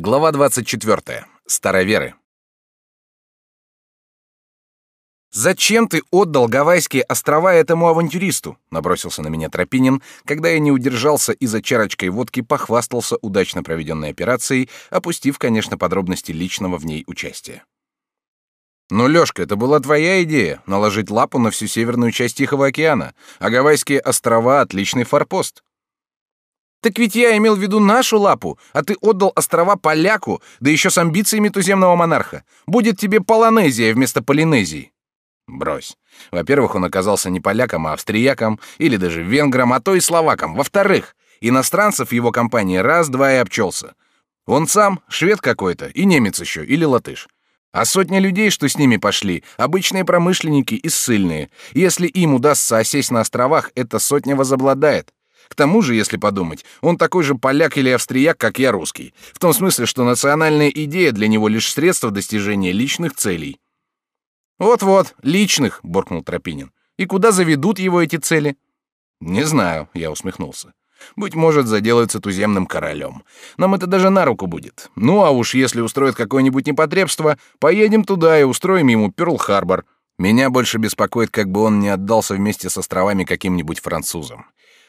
Глава 24. Староверы. «Зачем ты отдал Гавайские острова этому авантюристу?» — набросился на меня Тропинин, когда я не удержался и за чарочкой водки похвастался удачно проведенной операцией, опустив, конечно, подробности личного в ней участия. «Ну, Лёшка, это была твоя идея — наложить лапу на всю северную часть Тихого океана, а Гавайские острова — отличный форпост. Так ведь я имел в виду нашу лапу, а ты отдал острова поляку, да еще с амбициями туземного монарха. Будет тебе Полонезия вместо Полинезии. Брось. Во-первых, он оказался не поляком, а австрияком, или даже венгром, а то и словаком. Во-вторых, иностранцев в его компании раз-два и обчелся. Он сам швед какой-то, и немец еще, или латыш. А сотня людей, что с ними пошли, обычные промышленники и ссыльные. Если им удастся осесть на островах, эта сотня возобладает. К тому же, если подумать, он такой же поляк или австрияк, как я русский. В том смысле, что национальная идея для него лишь средство достижения личных целей. Вот-вот, личных, буркнул Тропинин. И куда заведут его эти цели? Не знаю, я усмехнулся. Быть может, заделаются туземным королем. Нам это даже на руку будет. Ну а уж если устроят какое-нибудь непотребство, поедем туда и устроим ему Пёрл-Харбор. Меня больше беспокоит, как бы он не отдался вместе с островами каким-нибудь французам.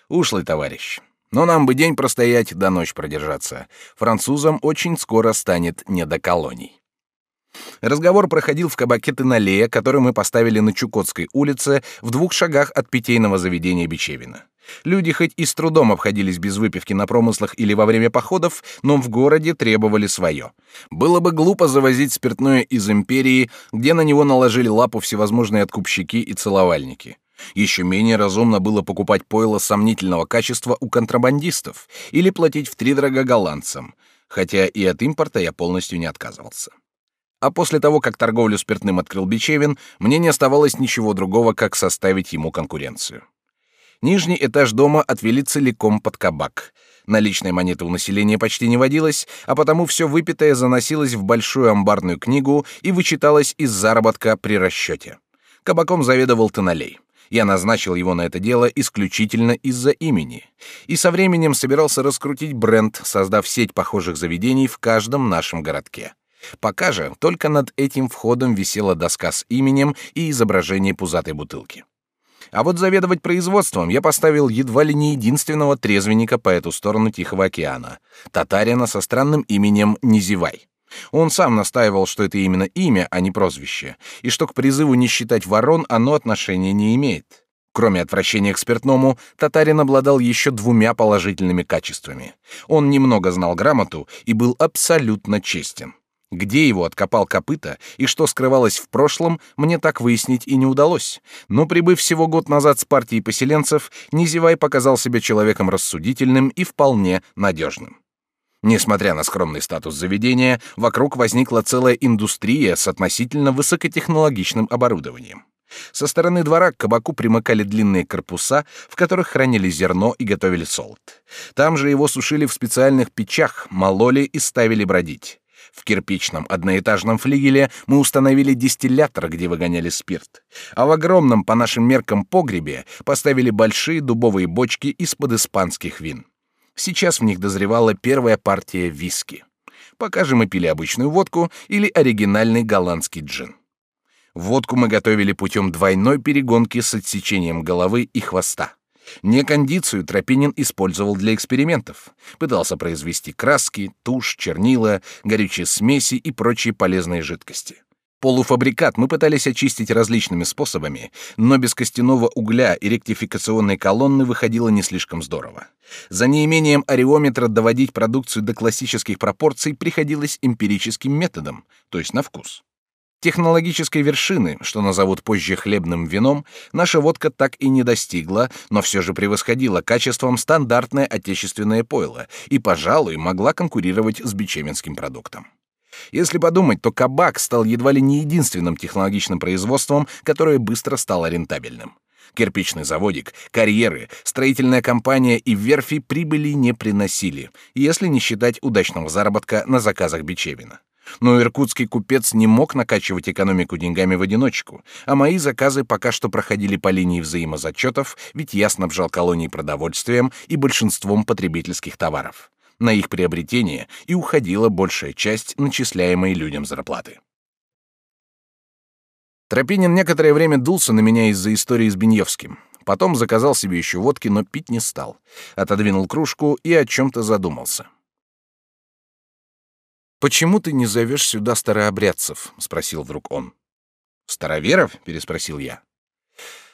Ушлый товарищ. Но нам бы день простоять, до ночь продержаться. Французам очень скоро станет не до колоний. Разговор проходил в кабаке Теналея, который мы поставили на Чукотской улице, в двух шагах от питейного заведения Бичевина. Люди хоть и с трудом обходились без выпивки на промыслах или во время походов, но в городе требовали свое. Было бы глупо завозить спиртное из империи, где на него наложили лапу всевозможные откупщики и целовальники. Еще менее разумно было покупать пойло сомнительного качества у контрабандистов или платить втридорога голландцам, хотя и от импорта я полностью не отказывался. А после того, как торговлю спиртным открыл Бичевин, мне не оставалось ничего другого, как составить ему конкуренцию. Нижний этаж дома отвели целиком под кабак. Наличной монеты у населения почти не водилось, а потому все выпитое заносилось в большую амбарную книгу и вычиталось из заработка при расчете. Кабаком заведовал Тоналей. Я назначил его на это дело исключительно из-за имени. И со временем собирался раскрутить бренд, создав сеть похожих заведений в каждом нашем городке. Пока же только над этим входом висела доска с именем и изображение пузатой бутылки. А вот заведовать производством я поставил едва ли не единственного трезвенника по эту сторону Тихого океана — татарина со странным именем Низивай. Он сам настаивал, что это именно имя, а не прозвище, и что к призыву не считать ворон оно отношения не имеет. Кроме отвращения к спиртному, татарин обладал еще двумя положительными качествами. Он немного знал грамоту и был абсолютно честен. Где его откопал копыта и что скрывалось в прошлом, мне так выяснить и не удалось. Но прибыв всего год назад с партией поселенцев, Низевай показал себя человеком рассудительным и вполне надежным. Несмотря на скромный статус заведения, вокруг возникла целая индустрия с относительно высокотехнологичным оборудованием. Со стороны двора к кабаку примыкали длинные корпуса, в которых хранили зерно и готовили солод. Там же его сушили в специальных печах, мололи и ставили бродить. В кирпичном одноэтажном флигеле мы установили дистиллятор, где выгоняли спирт, а в огромном по нашим меркам погребе поставили большие дубовые бочки из-под испанских вин. Сейчас в них дозревала первая партия виски. Пока же мы пили обычную водку или оригинальный голландский джин. Водку мы готовили путем двойной перегонки с отсечением головы и хвоста. Некондицию Тропинин использовал для экспериментов. Пытался произвести краски, тушь, чернила, горючие смеси и прочие полезные жидкости. Полуфабрикат мы пытались очистить различными способами, но без костяного угля и ректификационной колонны выходило не слишком здорово. За неимением ареометра доводить продукцию до классических пропорций приходилось эмпирическим методом, то есть на вкус. Технологической вершины, что назовут позже хлебным вином, наша водка так и не достигла, но все же превосходила качеством стандартное отечественное пойло и, пожалуй, могла конкурировать с бичевинским продуктом. Если подумать, то кабак стал едва ли не единственным технологичным производством, которое быстро стало рентабельным. Кирпичный заводик, карьеры, строительная компания и верфи прибыли не приносили, если не считать удачного заработка на заказах Бичевина. Но иркутский купец не мог накачивать экономику деньгами в одиночку, а мои заказы пока что проходили по линии взаимозачетов, ведь я снабжал колонии продовольствием и большинством потребительских товаров. На их приобретение и уходила большая часть начисляемой людям зарплаты. Тропинин некоторое время дулся на меня из-за истории с Беньевским. Потом заказал себе еще водки, но пить не стал. Отодвинул кружку и о чем-то задумался. «Почему ты не зовешь сюда старообрядцев?» — спросил вдруг он. «Староверов?» — переспросил я.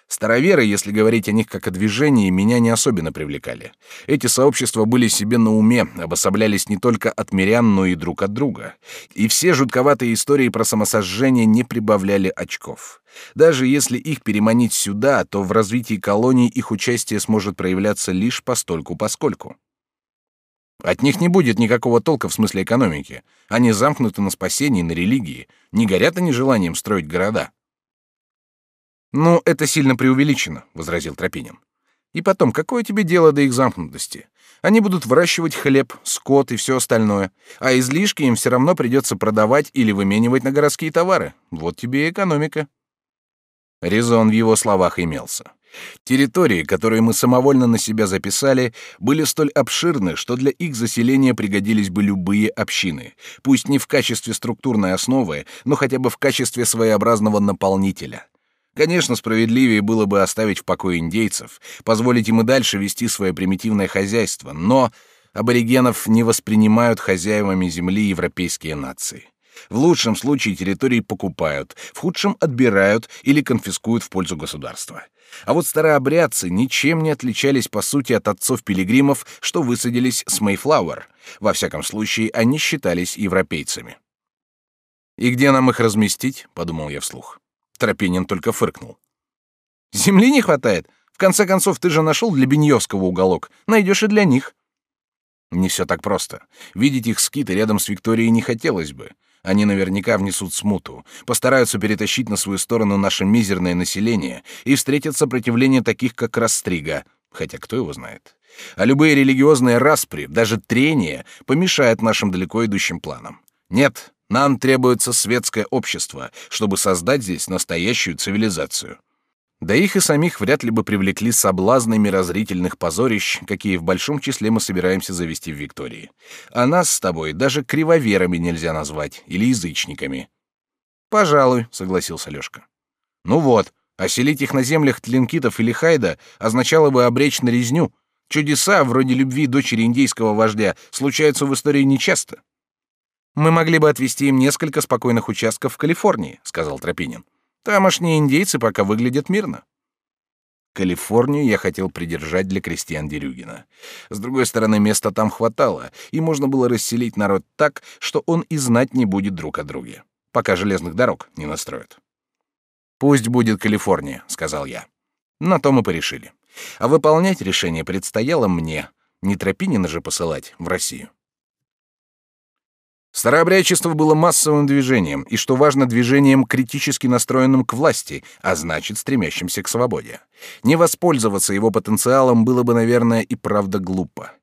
Староверы, если говорить о них как о движении, меня не особенно привлекали. Эти сообщества были себе на уме, обособлялись не только от мирян, но и друг от друга. И все жутковатые истории про самосожжение не прибавляли очков. Даже если их переманить сюда, то в развитии колоний их участие сможет проявляться лишь постольку-поскольку. От них не будет никакого толка в смысле экономики. Они замкнуты на спасении, на религии. Не горят они желанием строить города. «Ну, это сильно преувеличено», — возразил Тропинин. «И потом, какое тебе дело до их замкнутости? Они будут выращивать хлеб, скот и все остальное, а излишки им все равно придется продавать или выменивать на городские товары. Вот тебе и экономика». Резон в его словах имелся. Территории, которые мы самовольно на себя записали, были столь обширны, что для их заселения пригодились бы любые общины, пусть не в качестве структурной основы, но хотя бы в качестве своеобразного наполнителя. Конечно, справедливее было бы оставить в покое индейцев, позволить им и дальше вести свое примитивное хозяйство, но аборигенов не воспринимают хозяевами земли европейские нации. В лучшем случае территории покупают, в худшем отбирают или конфискуют в пользу государства. А вот старообрядцы ничем не отличались по сути от отцов-пилигримов, что высадились с Мейфлауэр. Во всяком случае, они считались европейцами. «И где нам их разместить?» — подумал я вслух. Тропинин только фыркнул. «Земли не хватает. В конце концов, ты же нашел для Беньевского уголок. Найдешь и для них». Не все так просто. Видеть их скиты рядом с Викторией не хотелось бы. Они наверняка внесут смуту, постараются перетащить на свою сторону наше мизерное население и встретят сопротивление таких, как Растрига, хотя кто его знает. А любые религиозные распри, даже трения, помешают нашим далеко идущим планам. Нет, нам требуется светское общество, чтобы создать здесь настоящую цивилизацию. Да их и самих вряд ли бы привлекли соблазны мирозрительных позорищ, какие в большом числе мы собираемся завести в Виктории. А нас с тобой даже кривоверами нельзя назвать или язычниками. Пожалуй, согласился Лёшка. Ну вот, оселить их на землях тлинкитов или хайда означало бы обречь на резню. Чудеса вроде любви дочери индейского вождя случаются в истории нечасто. Мы могли бы отвести им несколько спокойных участков в Калифорнии, сказал Тропинин. Тамошние индейцы пока выглядят мирно. Калифорнию я хотел придержать для крестьян Дерюгина. С другой стороны, места там хватало, и можно было расселить народ так, что он и знать не будет друг о друге, пока железных дорог не настроят. «Пусть будет Калифорния», — сказал я. На то мы порешили. А выполнять решение предстояло мне, не Тропинина же посылать в Россию. Старообрядчество было массовым движением, и, что важно, движением критически настроенным к власти, а значит, стремящимся к свободе. Не воспользоваться его потенциалом было бы, наверное, и правда глупо.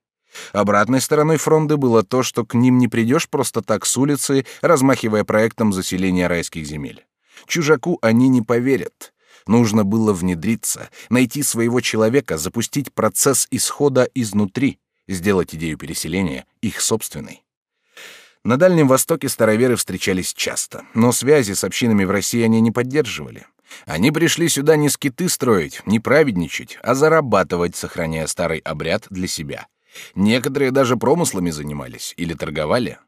Обратной стороной фронта было то, что к ним не придешь просто так с улицы, размахивая проектом заселения райских земель. Чужаку они не поверят. Нужно было внедриться, найти своего человека, запустить процесс исхода изнутри, сделать идею переселения их собственной. На Дальнем Востоке староверы встречались часто, но связи с общинами в России они не поддерживали. Они пришли сюда не скиты строить, не праведничать, а зарабатывать, сохраняя старый обряд для себя. Некоторые даже промыслами занимались или торговали.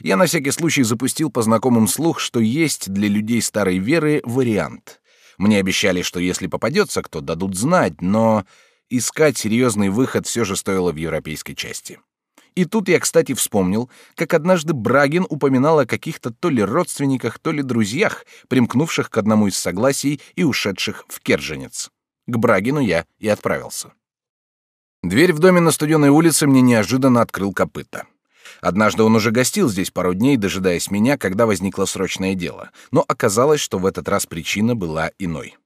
Я на всякий случай запустил по знакомым слух, что есть для людей старой веры вариант. Мне обещали, что если попадется кто, дадут знать, но искать серьезный выход все же стоило в европейской части. И тут я, кстати, вспомнил, как однажды Брагин упоминал о каких-то то ли родственниках, то ли друзьях, примкнувших к одному из согласий и ушедших в Керженец. К Брагину я и отправился. Дверь в доме на Студенной улице мне неожиданно открыл копыта. Однажды он уже гостил здесь пару дней, дожидаясь меня, когда возникло срочное дело, но оказалось, что в этот раз причина была иной.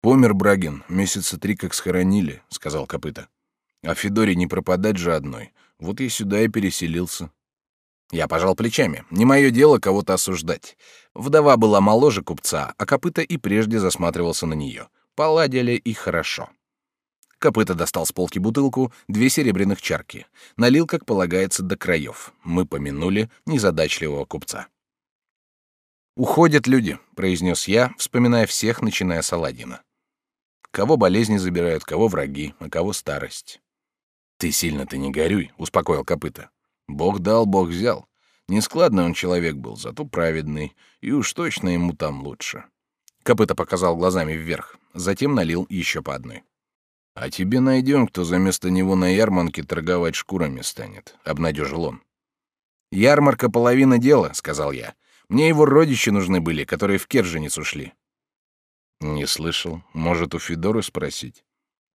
«Помер Брагин, месяца три как схоронили», — сказал копыта. «А Федоре не пропадать же одной. Вот я сюда и переселился. Я пожал плечами. Не мое дело кого-то осуждать. Вдова была моложе купца, а копыта и прежде засматривался на нее. Поладили и хорошо. Копыта достал с полки бутылку, две серебряных чарки. Налил, как полагается, до краев. Мы помянули незадачливого купца. «Уходят люди», — произнес я, вспоминая всех, начиная с Аладдина. «Кого болезни забирают, кого враги, а кого старость». «Ты сильно-то не горюй», — успокоил копыта. «Бог дал, Бог взял. Нескладный он человек был, зато праведный, и уж точно ему там лучше». Копыта показал глазами вверх, затем налил еще по одной. «А тебе найдем, кто за место него на ярмарке торговать шкурами станет», — обнадежил он. «Ярмарка — половина дела», — сказал я. «Мне его родичи нужны были, которые в Керженец ушли». «Не слышал. Может, у Федоры спросить?»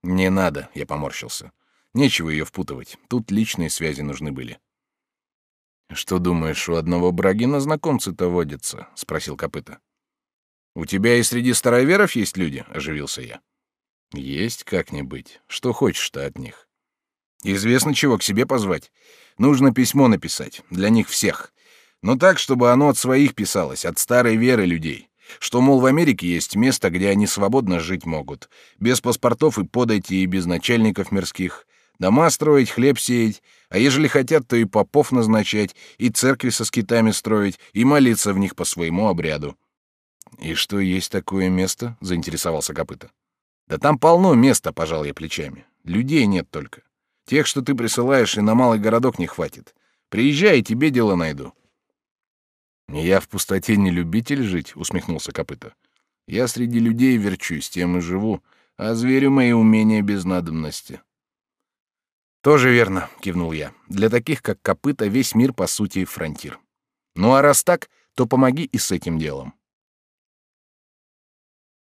«Не надо», — я поморщился. «Нечего ее впутывать. Тут личные связи нужны были». «Что думаешь, у одного Брагина знакомцы-то водятся?» — спросил Копыта. «У тебя и среди староверов есть люди?» — оживился я. Есть как-нибудь. Что хочешь-то от них? Известно, чего к себе позвать. Нужно письмо написать. Для них всех. Но так, чтобы оно от своих писалось, от старой веры людей. Что, мол, в Америке есть место, где они свободно жить могут. Без паспортов и подойти, и без начальников мирских. Дома строить, хлеб сеять. А ежели хотят, то и попов назначать, и церкви со скитами строить, и молиться в них по своему обряду. «И что есть такое место?» — заинтересовался Копыта. Да там полно места, пожал я плечами. Людей нет только. Тех, что ты присылаешь, и на малый городок не хватит. Приезжай, и тебе дело найду. Я в пустоте не любитель жить, усмехнулся Копыта. Я среди людей верчусь, тем и живу, а зверю мои умения без надобности. Тоже верно, кивнул я. Для таких, как Копыта, весь мир по сути фронтир. Ну а раз так, то помоги и с этим делом.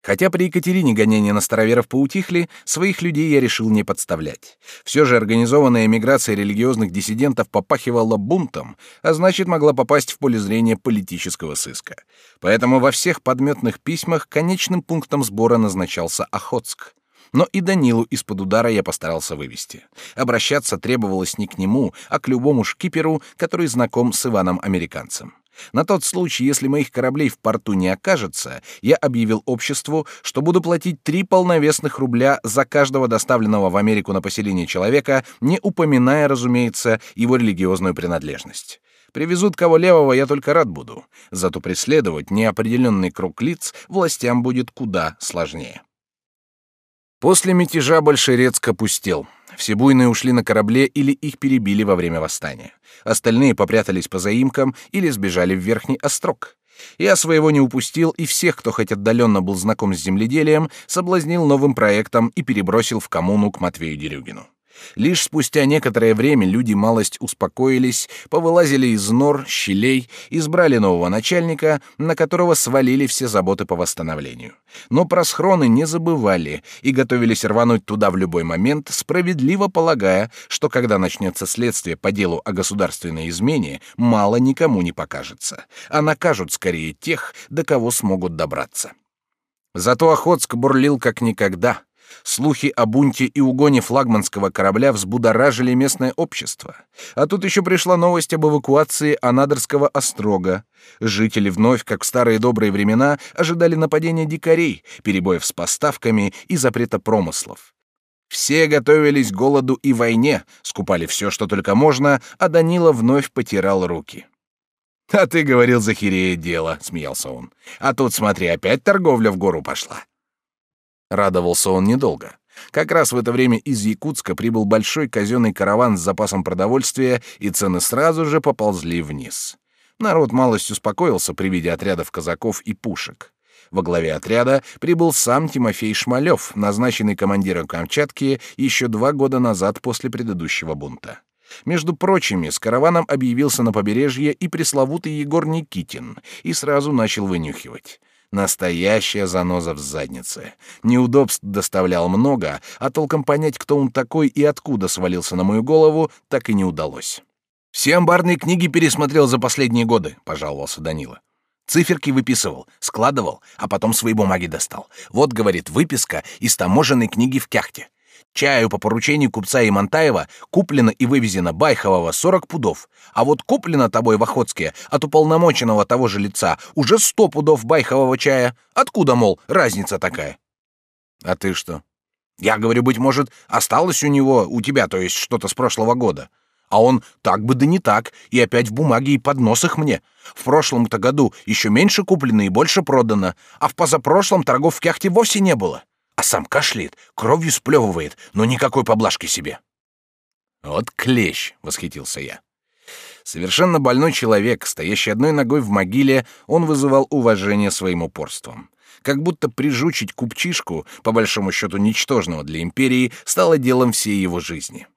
Хотя при Екатерине гонения на староверов поутихли, своих людей я решил не подставлять. Все же организованная эмиграция религиозных диссидентов попахивала бунтом, а значит, могла попасть в поле зрения политического сыска. Поэтому во всех подметных письмах конечным пунктом сбора назначался Охотск. Но и Данилу из-под удара я постарался вывести. Обращаться требовалось не к нему, а к любому шкиперу, который знаком с Иваном-американцем. На тот случай, если моих кораблей в порту не окажется, я объявил обществу, что буду платить три полновесных рубля за каждого доставленного в Америку на поселение человека, не упоминая, разумеется, его религиозную принадлежность. Привезут кого левого, я только рад буду. Зато преследовать неопределенный круг лиц властям будет куда сложнее. После мятежа Большерецк опустел. Все буйные ушли на корабле или их перебили во время восстания. Остальные попрятались по заимкам или сбежали в Верхний Острог. Я своего не упустил, и всех, кто хоть отдаленно был знаком с земледелием, соблазнил новым проектом и перебросил в коммуну к Матвею Дерюгину. Лишь спустя некоторое время люди малость успокоились, повылазили из нор, щелей, избрали нового начальника, на которого свалили все заботы по восстановлению. Но про схроны не забывали и готовились рвануть туда в любой момент, справедливо полагая, что когда начнется следствие по делу о государственной измене, мало никому не покажется, а накажут скорее тех, до кого смогут добраться. Зато Охотск бурлил как никогда — Слухи о бунте и угоне флагманского корабля взбудоражили местное общество. А тут еще пришла новость об эвакуации Анадырского острога. Жители вновь, как в старые добрые времена, ожидали нападения дикарей, перебоев с поставками и запрета промыслов. Все готовились к голоду и войне, скупали все, что только можно, а Данила вновь потирал руки. «А ты говорил, Захирея дело», — смеялся он. «А тут, смотри, опять торговля в гору пошла. Радовался он недолго. Как раз в это время из Якутска прибыл большой казенный караван с запасом продовольствия, и цены сразу же поползли вниз. Народ малость успокоился при виде отрядов казаков и пушек. Во главе отряда прибыл сам Тимофей Шмалев, назначенный командиром Камчатки еще два года назад после предыдущего бунта. Между прочими, с караваном объявился на побережье и пресловутый Егор Никитин и сразу начал вынюхивать. Настоящая заноза в заднице. Неудобств доставлял много, а толком понять, кто он такой и откуда свалился на мою голову, так и не удалось. «Все амбарные книги пересмотрел за последние годы», — пожаловался Данила. Циферки выписывал, складывал, а потом свои бумаги достал. Вот, говорит, выписка из таможенной книги в Кяхте. Чаю по поручению купца Имантаева куплено и вывезено Байхового 40 пудов, а вот куплено тобой в Охотске от уполномоченного того же лица уже 100 пудов Байхового чая. Откуда, мол, разница такая? А ты что? Я говорю, быть может, осталось у него, у тебя, то есть что-то с прошлого года. А он так бы да не так, и опять в бумаге и поднос их мне. В прошлом-то году еще меньше куплено и больше продано, а в позапрошлом торгов в кяхте вовсе не было. А сам кашляет, кровью сплевывает, но никакой поблажки себе. Вот клещ, восхитился я. Совершенно больной человек, стоящий одной ногой в могиле, он вызывал уважение своим упорством. Как будто прижучить купчишку, по большому счету ничтожного для империи, стало делом всей его жизни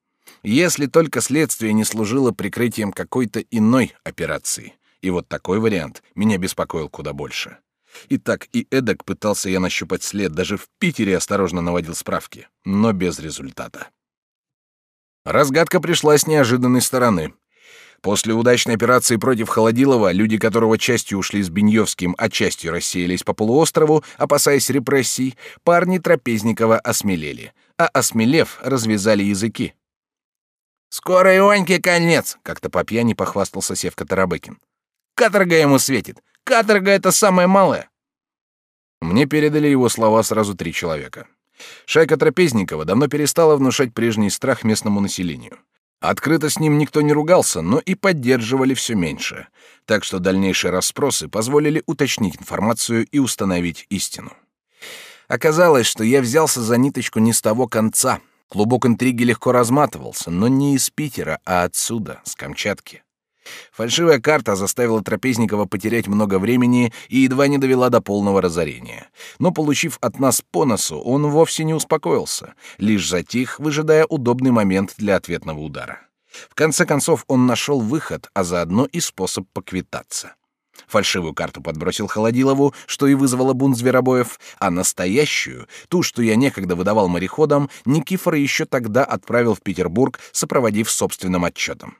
если только следствие не служило прикрытием какой-то иной операции. И вот такой вариант меня беспокоил куда больше. И так и эдак пытался я нащупать след, даже в Питере осторожно наводил справки, но без результата. Разгадка пришла с неожиданной стороны. После удачной операции против Холодилова, люди которого частью ушли с Беньевским, а частью рассеялись по полуострову, опасаясь репрессий, парни Трапезникова осмелели, а осмелев, развязали языки. «Скоро Ионьке конец!» — как-то по пьяни похвастался Севка Тарабыкин. «Каторга ему светит! Каторга — это самое малое!» Мне передали его слова сразу три человека. Шайка Трапезникова давно перестала внушать прежний страх местному населению. Открыто с ним никто не ругался, но и поддерживали все меньше. Так что дальнейшие расспросы позволили уточнить информацию и установить истину. Оказалось, что я взялся за ниточку не с того конца — Клубок интриги легко разматывался, но не из Питера, а отсюда, с Камчатки. Фальшивая карта заставила Трапезникова потерять много времени и едва не довела до полного разорения. Но, получив от нас по носу, он вовсе не успокоился, лишь затих, выжидая удобный момент для ответного удара. В конце концов, он нашел выход, а заодно и способ поквитаться. Фальшивую карту подбросил Холодилову, что и вызвало бунт зверобоев, а настоящую, ту, что я некогда выдавал мореходам, Никифор еще тогда отправил в Петербург, сопроводив собственным отчетом.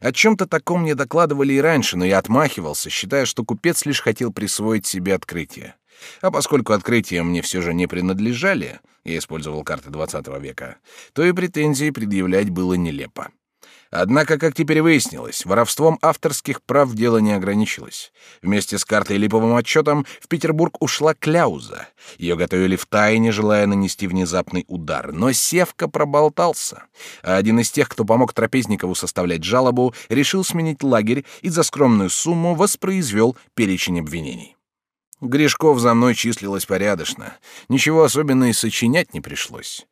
О чем-то таком мне докладывали и раньше, но я отмахивался, считая, что купец лишь хотел присвоить себе открытие. А поскольку открытия мне все же не принадлежали, я использовал карты XX века, то и претензии предъявлять было нелепо. Однако, как теперь выяснилось, воровством авторских прав дело не ограничилось. Вместе с картой и липовым отчетом в Петербург ушла Кляуза. Ее готовили в тайне, желая нанести внезапный удар. Но Севка проболтался. А один из тех, кто помог Трапезникову составлять жалобу, решил сменить лагерь и за скромную сумму воспроизвел перечень обвинений. Гришков за мной числилось порядочно. Ничего особенного и сочинять не пришлось.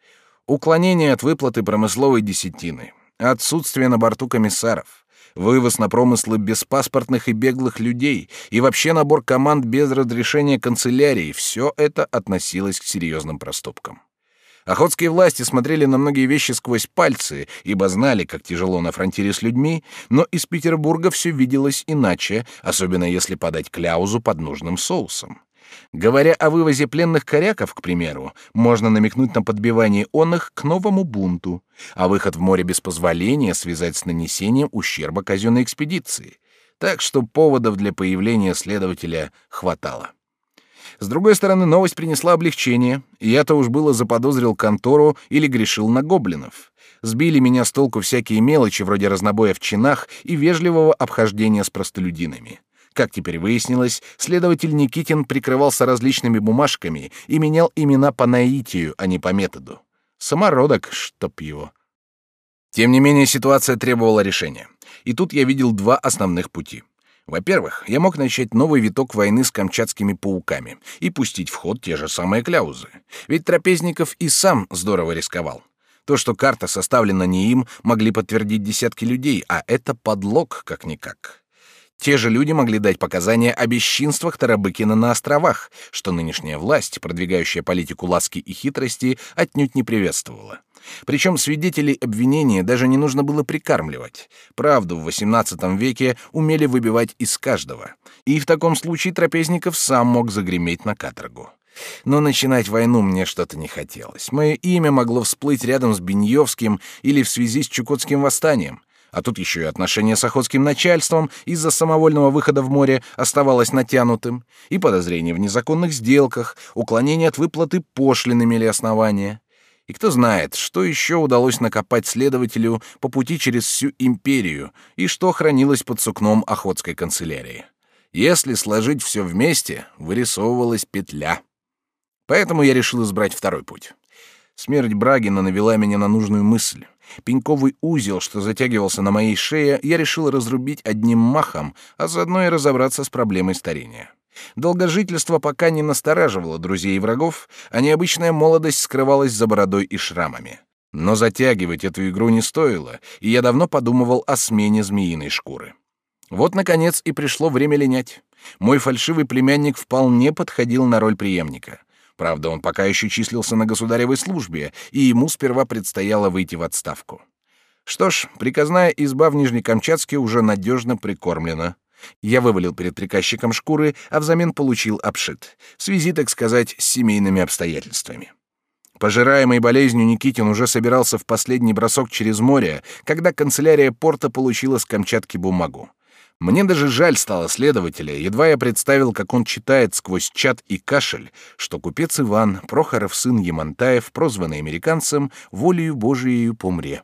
Уклонение от выплаты промысловой десятины, Отсутствие на борту комиссаров, вывоз на промыслы беспаспортных и беглых людей и вообще набор команд без разрешения канцелярии — все это относилось к серьезным проступкам. Охотские власти смотрели на многие вещи сквозь пальцы, ибо знали, как тяжело на фронтире с людьми, но из Петербурга все виделось иначе, особенно если подать кляузу под нужным соусом. Говоря о вывозе пленных коряков, к примеру, можно намекнуть на подбивание он их к новому бунту, а выход в море без позволения связать с нанесением ущерба казенной экспедиции. Так что поводов для появления следователя хватало. С другой стороны, новость принесла облегчение, и я-то уж было заподозрил контору или грешил на гоблинов. Сбили меня с толку всякие мелочи вроде разнобоя в чинах и вежливого обхождения с простолюдинами. Как теперь выяснилось, следователь Никитин прикрывался различными бумажками и менял имена по наитию, а не по методу. Самородок, чтоб его. Тем не менее, ситуация требовала решения. И тут я видел два основных пути. Во-первых, я мог начать новый виток войны с камчатскими пауками и пустить в ход те же самые кляузы. Ведь Трапезников и сам здорово рисковал. То, что карта составлена не им, могли подтвердить десятки людей, а это подлог как-никак. Те же люди могли дать показания о бесчинствах Тарабыкина на островах, что нынешняя власть, продвигающая политику ласки и хитрости, отнюдь не приветствовала. Причем свидетелей обвинения даже не нужно было прикармливать. Правду в XVIII веке умели выбивать из каждого. И в таком случае Трапезников сам мог загреметь на каторгу. Но начинать войну мне что-то не хотелось. Мое имя могло всплыть рядом с Беньевским или в связи с Чукотским восстанием. А тут еще и отношение с охотским начальством из-за самовольного выхода в море оставалось натянутым, и подозрение в незаконных сделках, уклонение от выплаты пошлин имели основания. И кто знает, что еще удалось накопать следователю по пути через всю империю и что хранилось под сукном охотской канцелярии. Если сложить все вместе, вырисовывалась петля. Поэтому я решил избрать второй путь. Смерть Брагина навела меня на нужную мысль. Пеньковый узел, что затягивался на моей шее, я решил разрубить одним махом, а заодно и разобраться с проблемой старения. Долгожительство пока не настораживало друзей и врагов, а необычная молодость скрывалась за бородой и шрамами. Но затягивать эту игру не стоило, и я давно подумывал о смене змеиной шкуры. Вот, наконец, и пришло время линять. Мой фальшивый племянник вполне подходил на роль преемника. Правда, он пока еще числился на государевой службе, и ему сперва предстояло выйти в отставку. Что ж, приказная изба в Нижнекамчатске уже надежно прикормлена. Я вывалил перед приказчиком шкуры, а взамен получил обшит, в связи, так сказать, с семейными обстоятельствами. Пожираемый болезнью Никитин уже собирался в последний бросок через море, когда канцелярия порта получила с Камчатки бумагу. Мне даже жаль стало следователя, едва я представил, как он читает сквозь чат и кашель, что купец Иван, Прохоров сын Ямантаев, прозванный американцем, волею Божией помре.